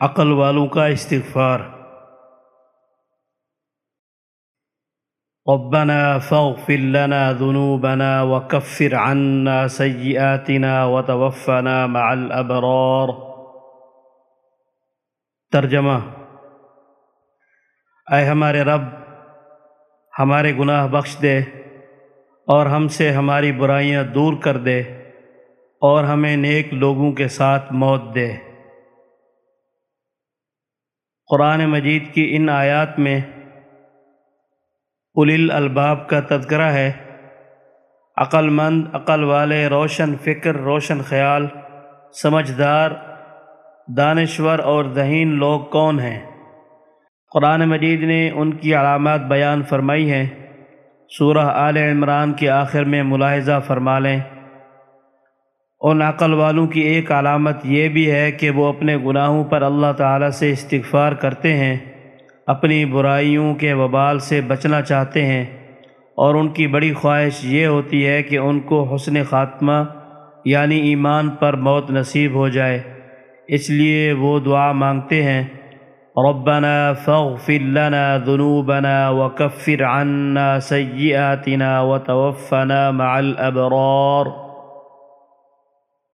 عقل والوں کا استغفار۔ ربنا فاغفر لنا ذنوبنا وكفر عنا سيئاتنا وتوفنا مع الابرار ترجمہ۔ اے ہمارے رب، ہمارے گناہ بخش دے اور ہم سے ہماری برائیاں دور کر دے اور ہمیں نیک لوگوں کے ساتھ موت دے۔ قرآن مجید کی ان آیات میں اول الالباب کا تذکرہ ہے۔ عقل مند عقل والے روشن فکر، روشن خیال، سمجھدار، دانشور اور ذہین لوگ کون ہیں؟ قرآن مجید نے ان کی علامات بیان فرمائی ہیں۔ سورہ آل عمران کے آخر میں ملاحظہ فرما لیں۔ ان عقل والوں کی ایک علامت یہ بھی ہے کہ وہ اپنے گناہوں پر اللہ تعالیٰ سے استغفار کرتے ہیں، اپنی برائیوں کے وبال سے بچنا چاہتے ہیں۔ اور ان کی بڑی خواہش یہ ہوتی ہے کہ ان کو حسن خاتمہ یعنی ایمان پر موت نصیب ہو جائے۔ اس لیے وہ دعا مانگتے ہیں، ربنا فاغفر لنا ذنوبنا وكفر عنا سيئاتنا وتوفنا مع الابرار۔